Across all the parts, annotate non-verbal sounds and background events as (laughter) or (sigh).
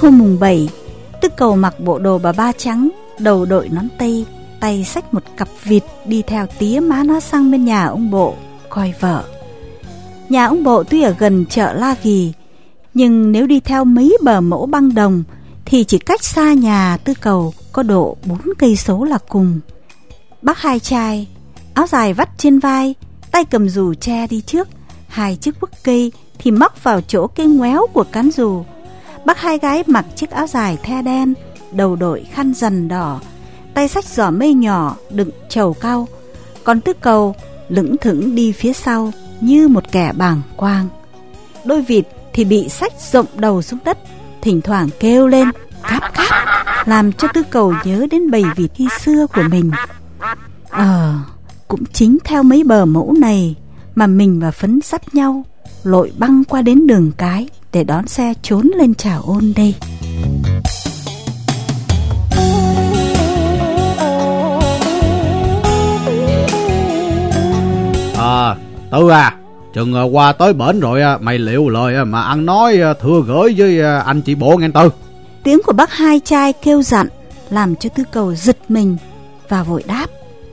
Hôm mùng 7 Tư cầu mặc bộ đồ bà ba trắng, Đầu đội nón tây, Tay xách một cặp vịt Đi theo tía má nó sang bên nhà ông bộ, Coi vợ. Nhà ông bộ tuy ở gần chợ La Ghi, Nhưng nếu đi theo mấy bờ mẫu băng đồng, Thì chỉ cách xa nhà tư cầu Có độ 4 cây số là cùng. Bác hai trai, Áo dài vắt trên vai, Tay cầm dù che đi trước, Hai chiếc bức cây thì móc vào chỗ cây ngoéo của cán dù Bác hai gái mặc chiếc áo dài the đen, Đầu đội khăn dần đỏ, Tay sách giỏ mây nhỏ đựng trầu cao Còn tư cầu lững thững đi phía sau Như một kẻ bàng quang. Đôi vịt thì bị sách rộng đầu xuống đất, Thỉnh thoảng kêu lên, cáp cáp, Làm cho tư cầu nhớ đến bầy vịt khi xưa của mình. Ờ Cũng chính theo mấy bờ mẫu này Mà mình và Phấn sắp nhau Lội băng qua đến đường cái. Để đón xe trốn lên trào ôn đây. À Tư à Chừng ờ, qua tới bển rồi à, mày liệu lời à, mà ăn nói à, thưa gửi với anh chị bộ nghe Tư. Tiếng của bác hai trai kêu dặn Làm cho tư cầu giật mình Và vội đáp.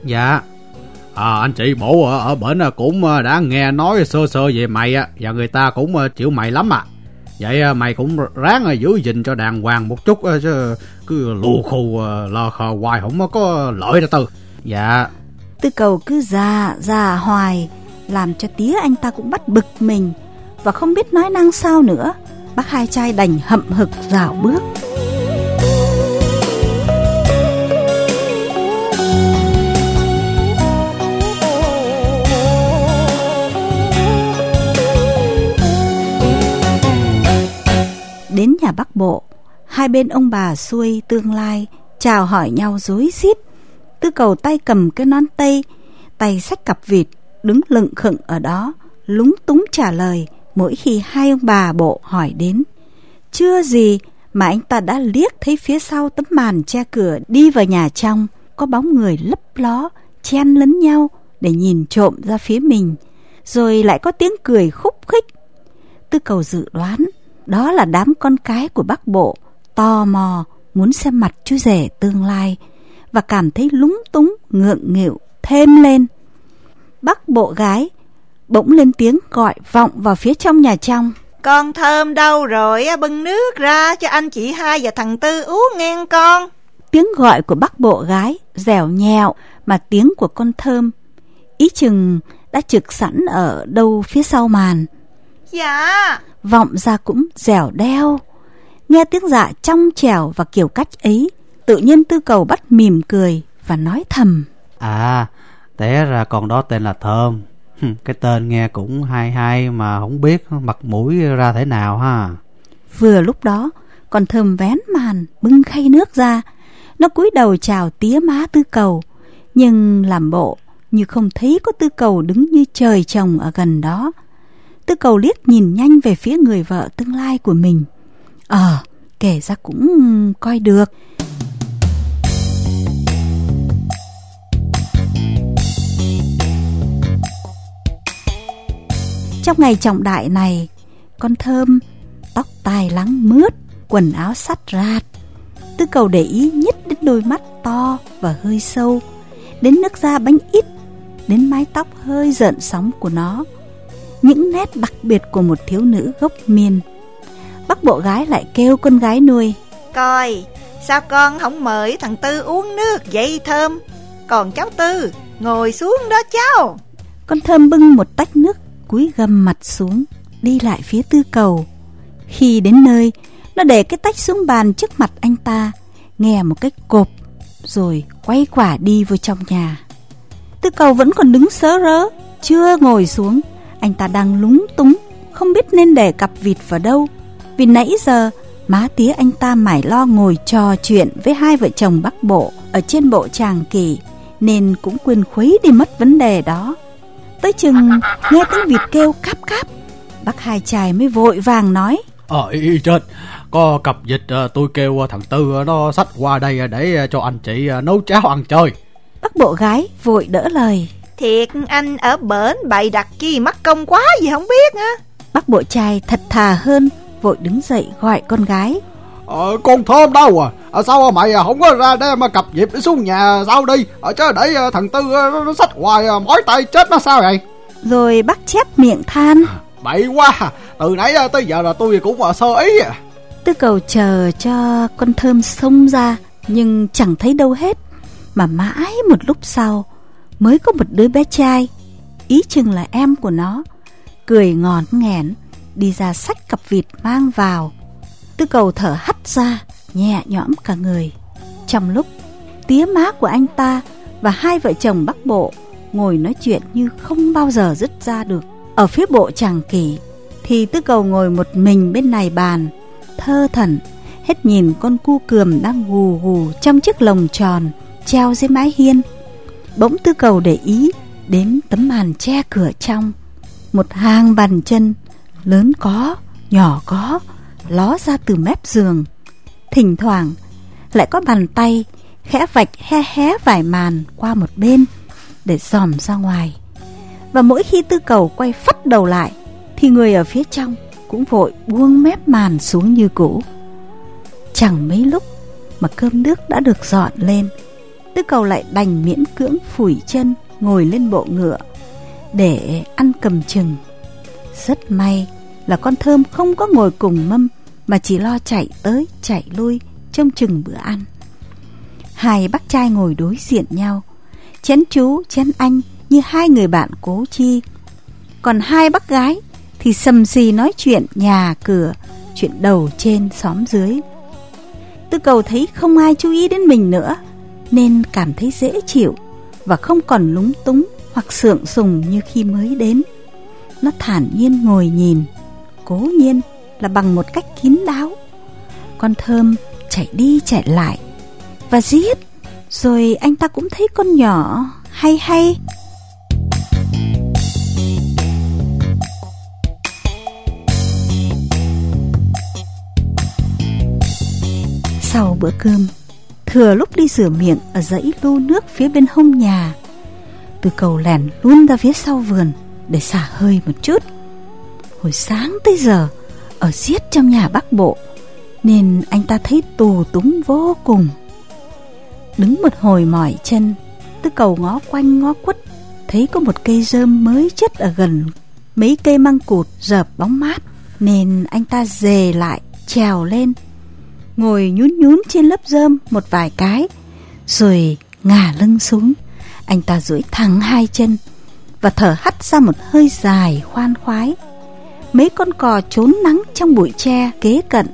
Dạ. À anh chị bộ ở, ở bển cũng đã nghe nói sơ sơ về mày Và người ta cũng chịu mày lắm à Vậy mày cũng ráng giữ gìn cho đàng hoàng một chút chứ cứ lù khù lò khờ hoài không có lợi đâu Tư. Dạ. Tư cầu cứ già già hoài Làm cho tía anh ta cũng bắt bực mình. Và không biết nói năng sao nữa Bác hai trai đành hậm hực rào bước Đến nhà Bắc Bộ. Hai bên ông bà xuôi tương lai, Chào hỏi nhau dối rít. Tư cầu tay cầm cái nón tây, Tay xách cặp vịt, Đứng lựng khựng ở đó, Lúng túng trả lời Mỗi khi hai ông bà bộ hỏi đến. Chưa gì mà anh ta đã liếc thấy phía sau tấm màn che cửa đi vào nhà trong, có bóng người lấp ló, chen lấn nhau để nhìn trộm ra phía mình, rồi lại có tiếng cười khúc khích. Tư cầu dự đoán đó là đám con cái của bác bộ tò mò muốn xem mặt chú rể tương lai và cảm thấy lúng túng ngượng nghịu thêm lên. Bác bộ gái bỗng lên tiếng gọi vọng vào phía trong nhà trong. Con thơm đâu rồi bưng nước ra cho anh chị hai và thằng tư uống nghe con. Tiếng gọi của bác bộ gái dẻo nhẹo mà tiếng của con thơm ý chừng đã trực sẵn ở đâu phía sau màn dạ vọng ra cũng dẻo đeo. Nghe tiếng dạ trong trẻo và kiểu cách ấy tự nhiên tư cầu bắt mỉm cười và nói thầm. À té ra con đó tên là thơm. Cái tên nghe cũng hay hay mà không biết mặt mũi ra thế nào ha. Vừa lúc đó con thơm vén màn bưng khay nước ra. Nó cúi đầu chào tía má tư cầu nhưng làm bộ như không thấy có tư cầu đứng như trời trồng ở gần đó tư cầu liếc nhìn nhanh về phía người vợ tương lai của mình. Ờ kể ra cũng coi được. Trong ngày trọng đại này, con thơm, tóc tai lắng mướt, quần áo sắt rạt, Tư cầu để ý nhất đến đôi mắt to và hơi sâu, đến nước da bánh ít, đến mái tóc hơi rợn sóng của nó. Những nét đặc biệt của một thiếu nữ gốc miền. Bác bộ gái lại kêu con gái nuôi. Coi, sao con không mời thằng Tư uống nước vậy thơm? Còn cháu Tư, ngồi xuống đó cháu. Con thơm bưng một tách nước cúi gầm mặt xuống đi lại phía tư cầu khi đến nơi nó để cái tách xuống bàn trước mặt anh ta nghe một cái cộp rồi quay quả đi vô trong nhà tư cầu vẫn còn đứng sớ rớ chưa ngồi xuống anh ta đang lúng túng không biết nên để cặp vịt vào đâu. Vì nãy giờ má tía anh ta mải lo ngồi trò chuyện với hai vợ chồng bắc bộ ở trên bộ tràng kỳ nên cũng quên khuấy đi mất vấn đề đó. Tới chừng nghe tiếng vịt kêu cáp cáp Bác hai trai mới vội vàng nói. Ờ ý trên Có cặp vịt ờ, tôi kêu thằng Tư ờ, nó xách qua đây để cho anh chị ờ, nấu cháo ăn chơi. Bác bộ gái vội đỡ lời Thiệt anh ở bển bày đặt chi mắc công quá gì không biết á. Bác bộ trai thật thà hơn Vội đứng dậy gọi con gái. Ờ, Con thơm đâu à, à Sao mày không có ra đem cặp dịp để xuống nhà sao đi? À, Chứ để thằng Tư nó xách hoài mỏi tay chết nó sao vậy? Rồi bắt chép miệng than. Bậy quá Từ nãy tới giờ là tôi cũng sơ ý à. Tư cầu chờ cho con thơm xông ra Nhưng chẳng thấy đâu hết. Mà mãi một lúc sau Mới có một đứa bé trai. Ý chừng là em của nó. Cười ngòn nghẹn, Đi ra sách cặp vịt mang vào. Tư cầu thở hắt ra, Nhẹ nhõm cả người. Trong lúc, tía má của anh ta Và hai vợ chồng bắc bộ Ngồi nói chuyện như không bao giờ dứt ra được. Ở phía bộ chàng kỷ, Thì tư cầu ngồi một mình bên này bàn, Thơ thẩn, Hết nhìn con cu cườm đang gù gù Trong chiếc lồng tròn Treo dưới mái hiên. Bỗng tư cầu để ý Đến tấm màn che cửa trong. Một hàng bàn chân Lớn có, nhỏ có Ló ra từ mép giường. Thỉnh thoảng Lại có bàn tay Khẽ vạch he hé vải màn qua một bên Để dòm ra ngoài. Và mỗi khi tư cầu quay phắt đầu lại Thì người ở phía trong Cũng vội buông mép màn xuống như cũ. Chẳng mấy lúc Mà cơm nước đã được dọn lên Tư cầu lại đành miễn cưỡng phủi chân, Ngồi lên bộ ngựa, Để ăn cầm chừng. Rất may là con thơm không có ngồi cùng mâm, Mà chỉ lo chạy tới, chạy lui Trông chừng bữa ăn. Hai bác trai ngồi đối diện nhau, Chén chú, chén anh Như hai người bạn cố chi. Còn hai bác gái Thì sầm xì nói chuyện nhà, cửa, Chuyện đầu trên xóm dưới. Tư cầu thấy không ai chú ý đến mình nữa nên cảm thấy dễ chịu Và không còn lúng túng Hoặc sượng sùng như khi mới đến. Nó thản nhiên ngồi nhìn, Cố nhiên là bằng một cách kín đáo. Con thơm chạy đi chạy lại Và giết, Rồi anh ta cũng thấy con nhỏ Hay hay. Sau bữa cơm Thừa lúc đi rửa miệng Ở dãy lu nước phía bên hông nhà. Từ cầu lèn luôn ra phía sau vườn Để xả hơi một chút. Hồi sáng tới giờ, Ở giết trong nhà bắc bộ, Nên anh ta thấy tù túng vô cùng. Đứng một hồi mỏi chân Tư cầu ngó quanh ngó quất, Thấy có một cây rơm mới chất ở gần Mấy cây măng cụt dợp bóng mát, Nên anh ta dề lại, Trèo lên ngồi nhún nhún trên lớp rơm một vài cái, rồi ngả lưng xuống. Anh ta duỗi thẳng hai chân và thở hắt ra một hơi dài khoan khoái. Mấy con cò trốn nắng trong bụi tre kế cận,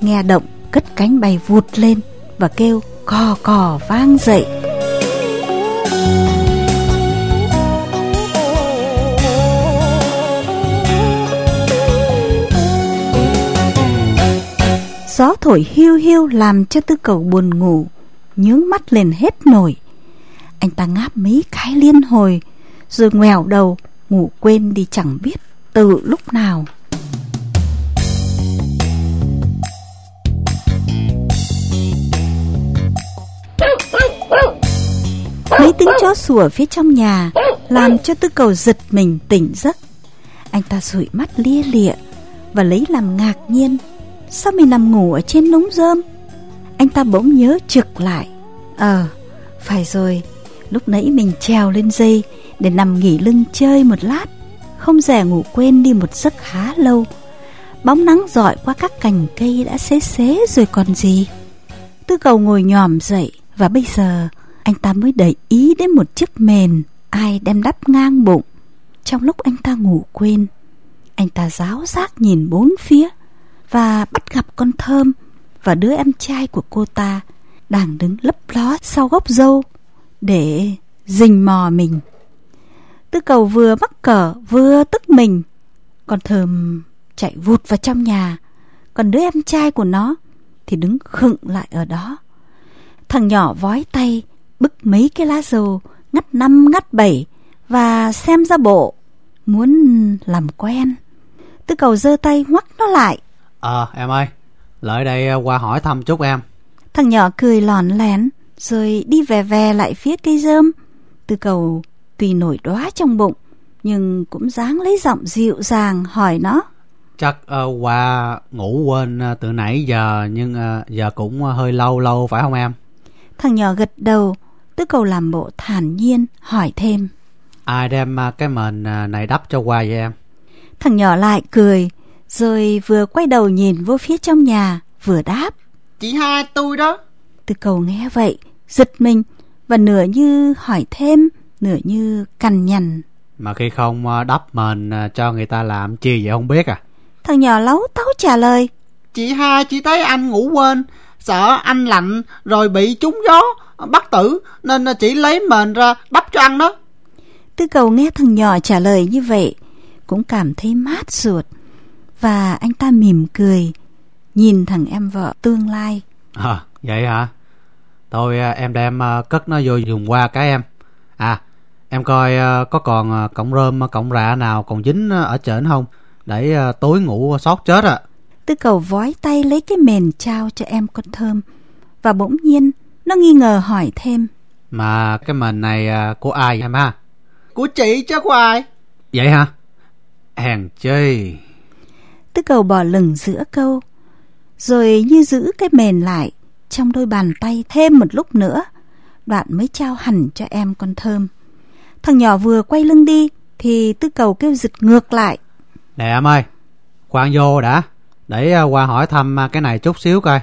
nghe động cất cánh bay vụt lên và kêu cò cò vang dậy. Gió thổi hiu hiu làm cho tư cầu buồn ngủ, Nhướng mắt lên hết nổi. Anh ta ngáp mấy cái liên hồi, Rồi ngoèo đầu, Ngủ quên đi chẳng biết từ lúc nào. Mấy tiếng chó sủa phía trong nhà Làm cho tư cầu giật mình tỉnh giấc. Anh ta dụi mắt lia lịa Và lấy làm ngạc nhiên. Sao mình nằm ngủ ở trên núng rơm? Anh ta bỗng nhớ trực lại. Ờ Phải rồi. Lúc nãy mình trèo lên dây Để nằm nghỉ lưng chơi một lát. Không rẻ ngủ quên đi một giấc khá lâu. Bóng nắng dọi qua các cành cây đã xế xế rồi còn gì. Tư cầu ngồi nhòm dậy Và bây giờ anh ta mới để ý đến một chiếc mền Ai đem đắp ngang bụng. Trong lúc anh ta ngủ quên, Anh ta giáo giác nhìn bốn phía và bắt gặp con thơm và đứa em trai của cô ta đang đứng lấp ló sau gốc dâu để rình mò mình. Tư cầu vừa mắc cỡ vừa tức mình. Con thơm chạy vụt vào trong nhà, còn đứa em trai của nó thì đứng khựng lại ở đó. Thằng nhỏ vói tay bức mấy cái lá dầu ngắt năm ngắt bảy và xem ra bộ muốn làm quen. Tư cầu giơ tay ngoắc nó lại Ờ em ơi Lợi đây ờ, qua hỏi thăm chút em. Thằng nhỏ cười lòn lén Rồi đi về về lại phía cây rơm. Tư cầu tuy nổi đóa trong bụng Nhưng cũng dáng lấy giọng dịu dàng hỏi nó. Chắc uh, qua ngủ quên uh, từ nãy giờ nhưng uh, giờ cũng uh, hơi lâu lâu phải không em? Thằng nhỏ gật đầu, Tư cầu làm bộ thản nhiên, hỏi thêm. ai đem uh, cái mền uh, này đắp cho qua vậy em? Thằng nhỏ lại cười, rồi vừa quay đầu nhìn vô phía trong nhà, vừa đáp. Chị hai tôi đó. Tư cầu nghe vậy, giật mình, và nửa như hỏi thêm, nửa như cằn nhằn. mà khi không uh, đắp mền uh, cho người ta làm chi vậy không biết à Thằng nhỏ láu táu trả lời. Chị hai chỉ thấy anh ngủ quên, sợ anh lạnh rồi bị trúng gió, bắt tử nên chỉ lấy mền ra đắp cho anh đó. Tư cầu nghe thằng nhỏ trả lời như vậy, cũng cảm thấy mát ruột. Và anh ta mỉm cười, nhìn thằng em vợ tương lai. à, vậy hả thôi uh, em đem uh, cất nó vô dùng qua cái em à em coi uh, có còn cọng rơm cọng rạ nào còn dính ở trển không để tối ngủ sót chết à Tư cầu vói tay lấy cái mền trao cho em con thơm. Và bỗng nhiên, nó nghi ngờ hỏi thêm. mà cái mền này của ai em ha Của chị chứ của ai? vậy hả hèn chi Tư cầu bỏ lửng giữa câu. Rồi như giữ cái mền lại Trong đôi bàn tay thêm một lúc nữa Đoạn mới trao hẳn cho em con thơm. Thằng nhỏ vừa quay lưng đi Thì tư cầu kêu giật ngược lại. Nè em ơi khoan vô đã. Để uh, qua hỏi thăm uh, cái này chút xíu coi.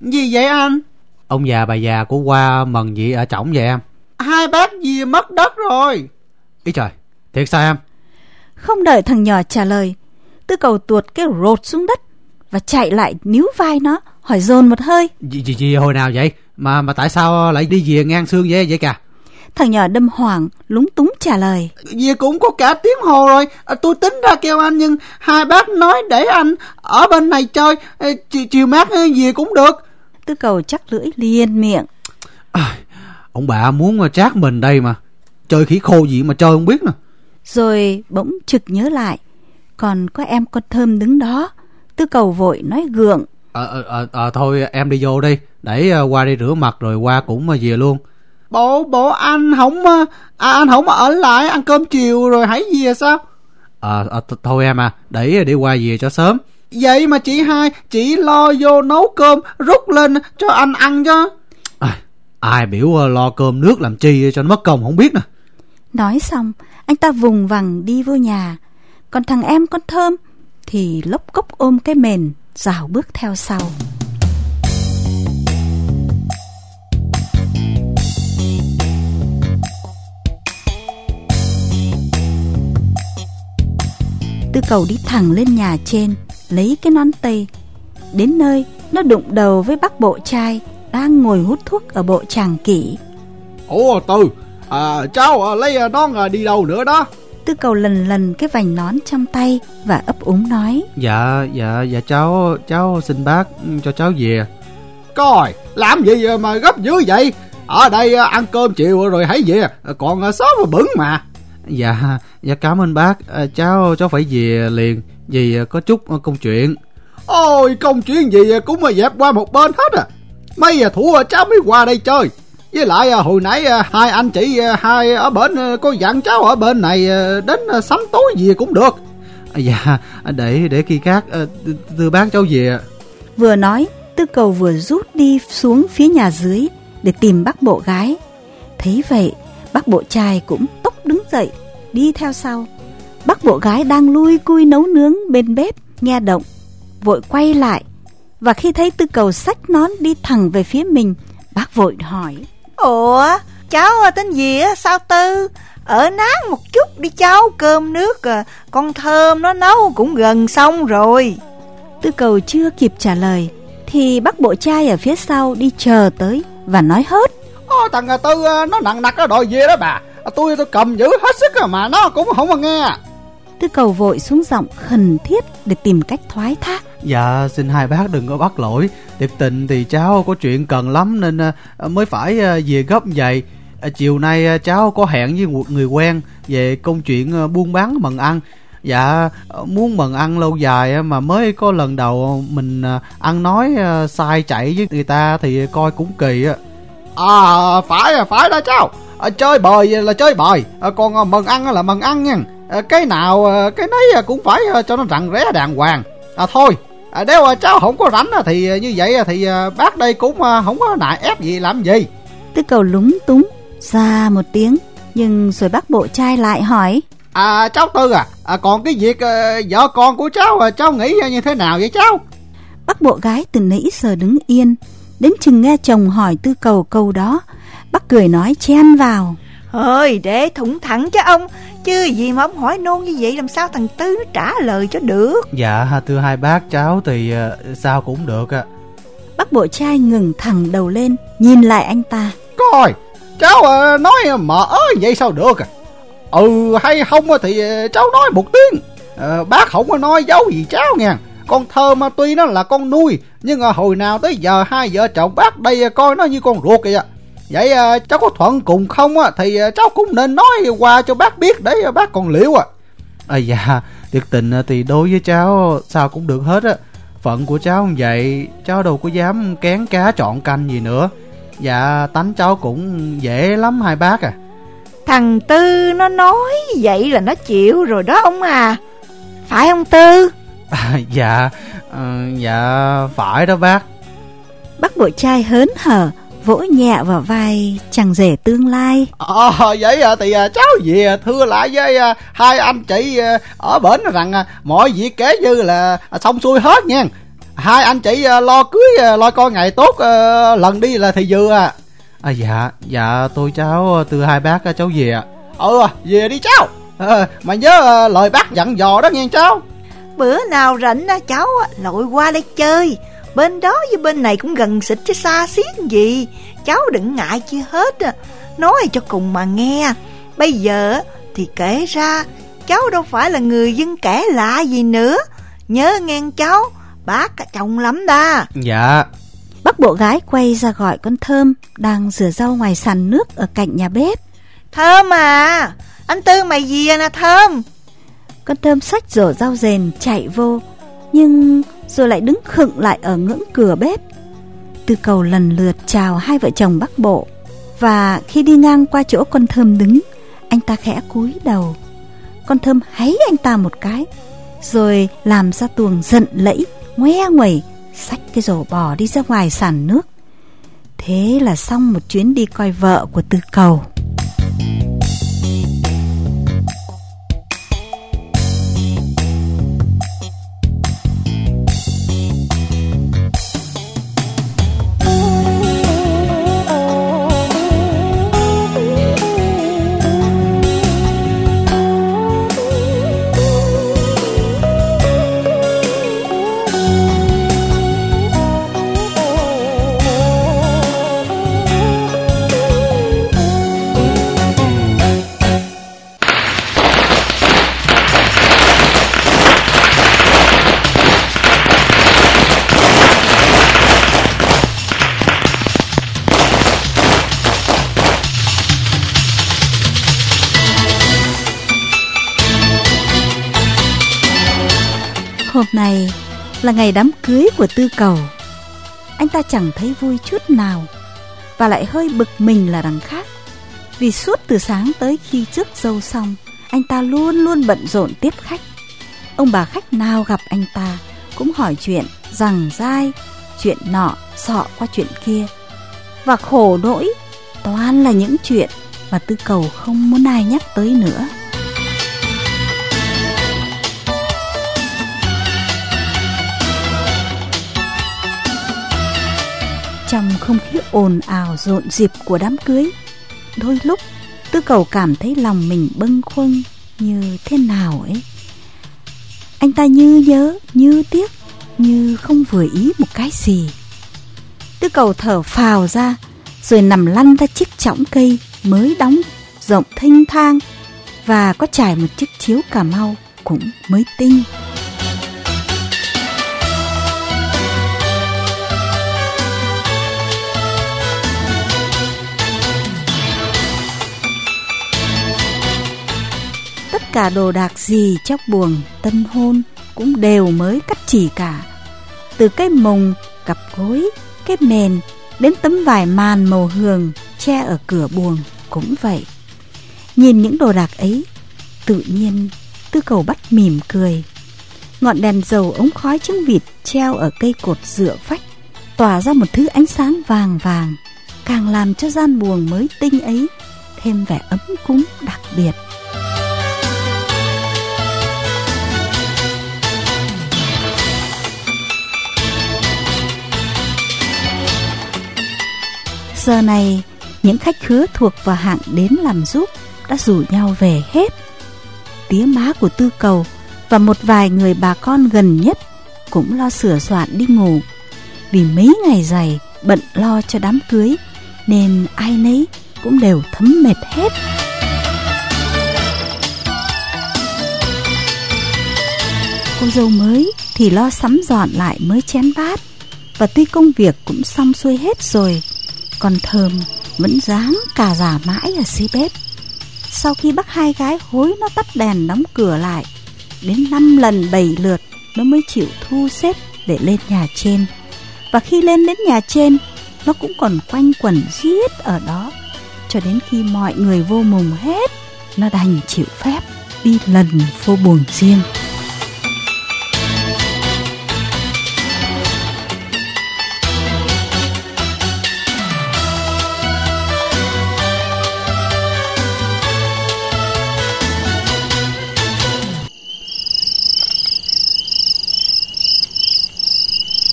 Gì vậy anh? ông già bà già của qua mần gì ở trỏng vậy em. Hai bác gì mất đất rồi. ý trời thiệt sao em? Không đợi thằng nhỏ trả lời Tư cầu tuột cái rột xuống đất Và chạy lại níu vai nó Hỏi dồn một hơi. Gì gì gì hồi nào vậy? Mà mà tại sao lại đi về ngang xương vậy vậy cả Thằng nhỏ đâm hoảng Lúng túng trả lời. Vì cũng có cả tiếng hồ rồi. À, Tôi tính ra kêu anh nhưng hai bác nói để anh ở bên này chơi. Ê, Chiều, chiều mát gì cũng được. Tư cầu chắc lưỡi liền miệng. Ông bà muốn uh, trát mình đây mà. Chơi khỉ khô gì mà chơi không biết nè Rồi bỗng trực nhớ lại Còn có em con thơm đứng đó. Tư cầu vội nói gượng. Ờ ờ ờ ờ, thôi em đi vô đi. Để uh, qua đi rửa mặt rồi qua cũng uh, về luôn. Bộ bộ anh không à, anh không ở lại ăn cơm chiều rồi hãy về sao? ờ ờ, th- thôi em à. Để đi qua về cho sớm. Vậy mà chị hai chỉ lo vô nấu cơm rút lên cho anh ăn cho. à, ai biểu lo cơm nước làm chi cho nó mất công không biết nè. Nói xong Anh ta vùng vằng đi vô nhà còn thằng em con thơm Thì lốc cốc ôm cái mền Rào bước theo sau. Tư cầu đi thẳng lên nhà trên Lấy cái nón tây Đến nơi Nó đụng đầu với bác bộ trai Đang ngồi hút thuốc ở bộ tràng kỷ. Ủa Tư, à, cháu à, lấy à, nón à, đi đâu nữa đó? Tư cầu lần lần cái vành nón trong tay Và ấp úng nói dạ dạ dạ cháu cháu xin bác cho cháu về Coi, làm gì mà gấp dữ vậy? Ở đây à, ăn cơm chiều rồi hãy về, còn à, sớm mà bẩn mà. dạ dạ cảm ơn bác à, cháu cháu phải về liền vì có chút công chuyện Ôi, công chuyện gì cũng mà dẹp qua một bên hết à. Mấy à, thủ à, cháu mới qua đây chơi. Với lại à, hồi nãy à, hai anh chị à, hai ở bên có dặn cháu ở bên này đến sắm tối gì cũng được. dạ để để khi khác tư bác cháu về. Vừa nói, Tư cầu vừa rút đi xuống phía nhà dưới Để tìm bác bộ gái. Thấy vậy, Bác bộ trai cũng tốc đứng dậy, Đi theo sau. Bác bộ gái đang lui cui nấu nướng bên bếp, Nghe động, Vội quay lại. Và khi thấy tư cầu xách nón đi thẳng về phía mình, Bác vội hỏi. Ủa, cháu tên gì á, sao Tư? Ở nán một chút đi cháu, cơm nước à, con thơm nó nấu cũng gần xong rồi. Tư cầu chưa kịp trả lời Thì bác bộ trai ở phía sau đi chờ tới Và nói hớt Ô, thằng Tư nó nặng nặc nó đòi về đó bà. Tôi tôi cầm giữ hết sức à, mà nó cũng không mà nghe. Tư cầu vội xuống giọng khẩn thiết Để tìm cách thoái thác. Dạ xin hai bác đừng có bắt lỗi. Thiệt tình thì cháu có chuyện cần lắm nên à, mới phải à, về gấp vậy. À, chiều nay cháu có hẹn với một người quen về công chuyện buôn bán mần ăn. Dạ muốn mần ăn lâu dài mà mới có lần đầu mình ăn nói sai chạy với người ta thì coi cũng kỳ á. À phải phải đó cháu. À, chơi bời là chơi bời, à, còn mần ăn là mần ăn nha. À, cái nào à, cái nấy cũng phải cho nó rặng rẽ đàng hoàng. À thôi à, nếu cháu không có rảnh thì như vậy thì bác đây cũng không có nại ép gì làm gì. Tư cầu lúng túng ra một tiếng nhưng rồi bác bộ trai lại hỏi. À cháu tư à, à còn cái việc à, vợ con của cháu à, cháu nghĩ như thế nào vậy cháu? Bác bộ gái từ nãy giờ đứng yên Đến chừng nghe chồng hỏi tư cầu câu đó Bác cười nói chen vào Ơi để thủng thẳng cho ông. Chứ gì mà ông hỏi nôn như vậy Làm sao thằng Tư nó trả lời cho được? Dạ thưa hai bác cháu thì à, sao cũng được ạ. Bác bộ trai ngừng thẳng đầu lên Nhìn lại anh ta. Coi cháu à, nói mở ơi vậy sao được à? Ừ hay không á thì à, cháu nói một tiếng. À, bác không có nói dấu gì cháu nha. Con thơ mà tuy nó là con nuôi nhưng à, hồi nào tới giờ hai vợ chồng bác đây à, coi nó như con ruột vậy à vậy à, cháu có thuận cùng không á? Thì à, cháu cũng nên nói qua cho bác biết để à, bác còn liệu à à dạ thiệt tình thì đối với cháu sao cũng được hết á. Phận của cháu như vậy cháu đâu có dám kén cá chọn canh gì nữa. Dạ tánh cháu cũng dễ lắm hai bác à. Thằng Tư nó nói vậy là nó chịu rồi đó ông à. Phải không Tư? À, dạ ờ, dạ phải đó bác. Bác bộ trai hớn hở Vỗ nhẹ vào vai chàng rể tương lai. Ờ vậy à, thì à, cháu về thưa lại với à, hai anh chị à, ở bển rằng à, mọi việc kể như là à, xong xuôi hết nha. Hai anh chị à, lo cưới à, lo coi ngày tốt à, lần đi là thì vừa à. À dạ dạ tôi cháu à, từ hai bác à, cháu về ạ. Ừ về đi cháu. Ờ, mà nhớ à, lời bác dặn dò đó nghe cháu. Bữa nào rảnh á cháu lội qua đây chơi Bên đó với bên này cũng gần xịt chứ xa xiết gì. Cháu đừng ngại chi hết á Nói cho cùng mà nghe. Bây giờ thì kể ra Cháu đâu phải là người dân kẻ lạ gì nữa. Nhớ nghe cháu Bác cả chồng lắm đa dạ. Bác bộ gái quay ra gọi con Thơm Đang rửa rau ngoài sàn nước ở cạnh nhà bếp. Thơm à Anh Tư mày gì à nè Thơm? Con Thơm xách rổ rau rền chạy vô Nhưng rồi lại đứng khựng lại ở ngưỡng cửa bếp. Tư cầu lần lượt chào hai vợ chồng bác bộ, Và khi đi ngang qua chỗ con Thơm đứng, Anh ta khẽ cúi đầu. Con Thơm háy anh ta một cái, Rồi làm ra tuồng giận lẫy, Ngoe nguẩy Xách cái rổ bò đi ra ngoài sàn nước. Thế là xong một chuyến đi coi vợ của Tư cầu. Hôm nay là ngày đám cưới của Tư Cầu. Anh ta chẳng thấy vui chút nào Và lại hơi bực mình là đằng khác. Vì suốt từ sáng tới khi trước dâu xong, Anh ta luôn luôn bận rộn tiếp khách. Ông bà khách nào gặp anh ta Cũng hỏi chuyện rằng dai, Chuyện nọ, sọ qua chuyện kia. Và khổ nỗi, Toàn là những chuyện Mà Tư Cầu không muốn ai nhắc tới nữa. Trong không khí ồn ào rộn rịp của đám cưới, Đôi lúc Tư cầu cảm thấy lòng mình bâng khuâng Như thế nào ấy. Anh ta như nhớ, Như tiếc, Như không vừa ý một cái gì. Tư cầu thở phào ra, Rồi nằm lăn ra chiếc chõng cây Mới đóng rộng thênh thang Và có trải một chiếc chiếu cà mau Cũng mới tinh. Tất cả đồ đạc gì trong buồng tân hôn cũng đều mới cắt chỉ cả. Từ cái mùng, cặp gối, cái mền đến tấm vải màn màu hường che ở cửa buồng cũng vậy. Nhìn những đồ đạc ấy, tự nhiên Tư cầu bắt mỉm cười Ngọn đèn dầu ống khói trứng vịt treo ở cây cột dựa vách Tỏa ra một thứ ánh sáng vàng vàng Càng làm cho gian buồng mới tinh ấy Thêm vẻ ấm cúng đặc biệt Giờ này, những khách khứa thuộc và hạng đến làm giúp đã rủ nhau về hết. Tía má của tư cầu và một vài người bà con gần nhất cũng lo sửa soạn đi ngủ. Vì mấy ngày dày bận lo cho đám cưới nên ai nấy cũng đều thấm mệt hết. Cô dâu mới thì lo sắm dọn lại mới chén bát và tuy công việc cũng xong xuôi hết rồi còn thơm, vẫn dáng cà giả mãi ở dưới bếp. Sau khi bắt hai gái hối nó tắt đèn đóng cửa lại, đến năm lần bảy lượt nó mới chịu thu xếp để lên nhà trên. Và khi lên đến nhà trên, nó cũng còn quanh quẩn giết ở đó, cho đến khi mọi người vô mùng hết, nó đành chịu phép đi lần vô buồng riêng.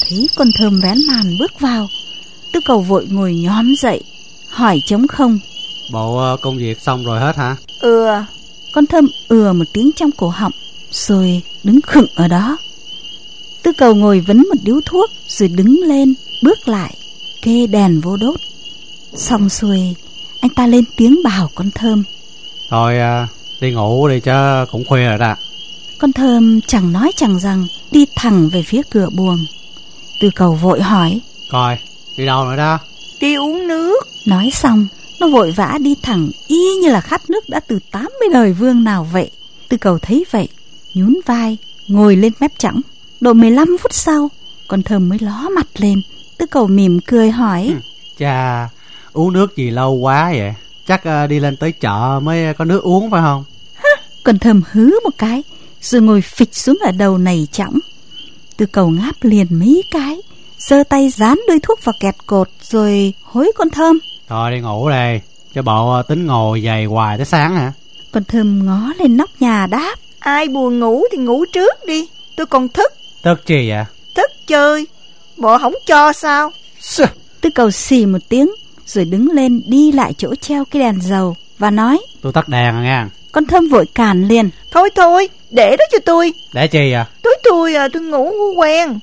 Thấy con thơm vén màn bước vào. Tư cầu vội ngồi nhóm dậy Hỏi trống không. Bộ ờ, công việc xong rồi hết hả? Ừ Con thơm ừa một tiếng trong cổ họng Rồi đứng khựng ở đó. Tư cầu ngồi vấn một điếu thuốc Rồi đứng lên bước lại Kê đèn vô đốt. Xong xuôi Anh ta lên tiếng bảo con thơm. Thôi ờ, đi ngủ đi chứ cũng khuya rồi đó. Con thơm chẳng nói chẳng rằng Đi thẳng về phía cửa buồng Tư cầu vội hỏi. Coi đi đâu nữa đó? Đi uống nước. Nói xong Nó vội vã đi thẳng Y như là khát nước đã từ 80 đời vương nào vậy. Tư cầu thấy vậy Nhún vai Ngồi lên mép chõng Độ 15 phút sau Con thơm mới ló mặt lên. Tư cầu mỉm cười hỏi. Ừ. Chà Uống nước gì lâu quá vậy? Chắc uh, đi lên tới chợ mới có nước uống phải không? Con thơm hứ một cái Rồi ngồi phịch xuống ở đầu này chõng Tư cầu ngáp liền mấy cái giơ tay dán đôi thuốc vào kẹt cột Rồi hối con thơm. Thôi đi ngủ đây Cho bộ ờ, tính ngồi dày hoài tới sáng hả? Con thơm ngó lên nóc nhà đáp Ai buồn ngủ thì ngủ trước đi Tôi còn thức. Thức chi vậy? Thức chơi Bộ không cho sao. Sư. Tư cầu xì một tiếng Rồi đứng lên đi lại chỗ treo cái đèn dầu Và nói Tôi tắt đèn nha Con thơm vội cản liền. Thôi thôi để đó cho tôi. Để chi à? Tối tôi à tôi ngủ ngủ quen.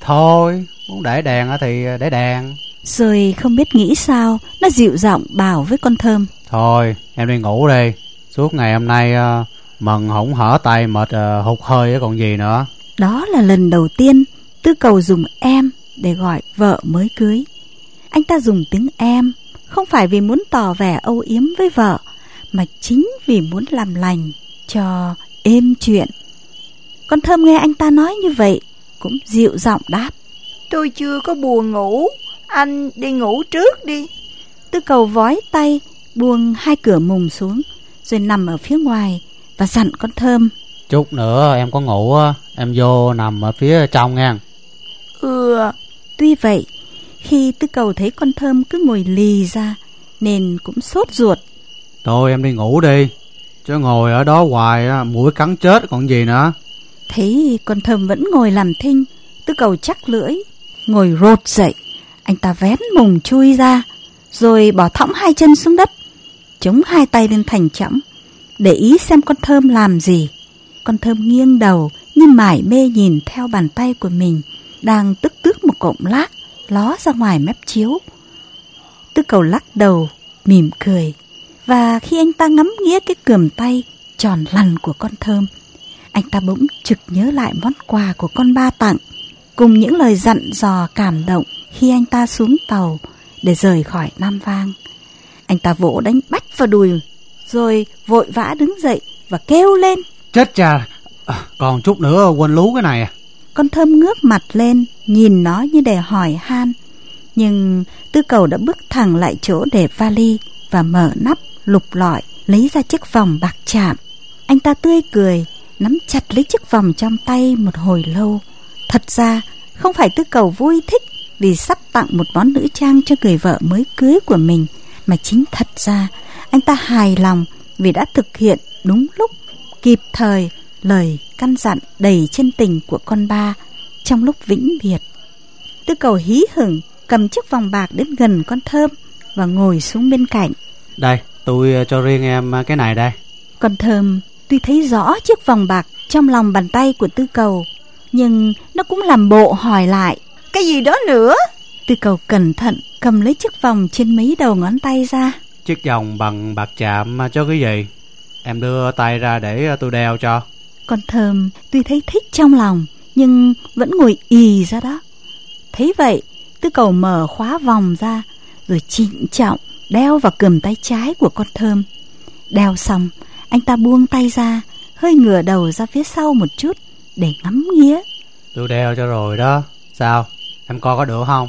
Thôi Muốn để đèn thì để đèn. Rồi không biết nghĩ sao Nó dịu giọng bảo với con thơm. Thôi em đi ngủ đi. Suốt ngày hôm nay uh, Mần hổng hở tay mệt uh, hụt hơi còn gì nữa. Đó là lần đầu tiên Tư cầu dùng em để gọi vợ mới cưới. Anh ta dùng tiếng em Không phải vì muốn tỏ vẻ âu yếm với vợ Mà chính vì muốn làm lành cho êm chuyện. Con thơm nghe anh ta nói như vậy Cũng dịu giọng đáp. Tôi chưa có buồn ngủ Anh đi ngủ trước đi. Tư cầu vói tay Buông hai cửa mùng xuống Rồi nằm ở phía ngoài Và dặn con thơm. Chút nữa em có ngủ Em vô nằm ở phía trong nha Ừ. Tuy vậy Khi tư cầu thấy con thơm cứ ngồi lì ra Nên cũng sốt ruột. Thôi em đi ngủ đi Chứ ngồi ở đó hoài á, mũi cắn chết còn gì nữa. Thấy con thơm vẫn ngồi làm thinh Tư cầu chắc lưỡi Ngồi rột dậy. Anh ta vén mùng chui ra Rồi bỏ thõng hai chân xuống đất Chống hai tay lên thành chõng Để ý xem con thơm làm gì. Con thơm nghiêng đầu Như mải mê nhìn theo bàn tay của mình Đang tức tước một cọng lác Ló ra ngoài mép chiếu. Tư cầu lắc đầu Mỉm cười và khi anh ta ngắm nghĩa cái cườm tay tròn lằn của con thơm, anh ta bỗng trực nhớ lại món quà của con ba tặng, cùng những lời dặn dò cảm động khi anh ta xuống tàu để rời khỏi Nam Vang. Anh ta vỗ đánh bách vào đùi, rồi vội vã đứng dậy và kêu lên. Chết cha, à, còn chút nữa quên lú cái này à. Con thơm ngước mặt lên, nhìn nó như để hỏi han. Nhưng tư cầu đã bước thẳng lại chỗ để vali và mở nắp lục lọi lấy ra chiếc vòng bạc chạm Anh ta tươi cười, nắm chặt lấy chiếc vòng trong tay một hồi lâu. Thật ra, không phải tư cầu vui thích vì sắp tặng một món nữ trang cho người vợ mới cưới của mình, mà chính thật ra anh ta hài lòng vì đã thực hiện đúng lúc, kịp thời lời căn dặn đầy chân tình của con ba trong lúc vĩnh biệt. Tư cầu hí hửng cầm chiếc vòng bạc đến gần con thơm và ngồi xuống bên cạnh. Đây, tôi ờ, cho riêng em ờ, cái này đây. Con thơm tuy thấy rõ chiếc vòng bạc trong lòng bàn tay của tư cầu, nhưng nó cũng làm bộ hỏi lại. Cái gì đó nữa? Tư cầu cẩn thận cầm lấy chiếc vòng trên mấy đầu ngón tay ra. Chiếc vòng bằng bạc chạm cho cái gì? Em đưa tay ra để ờ, tôi đeo cho. Con thơm tuy thấy thích trong lòng, nhưng vẫn ngồi ì ra đó. Thấy vậy, tư cầu mở khóa vòng ra, rồi trịnh trọng đeo vào cầm tay trái của con thơm. Đeo xong, anh ta buông tay ra, hơi ngửa đầu ra phía sau một chút để ngắm nghía. Tôi đeo cho rồi đó. Sao? Em coi có được không?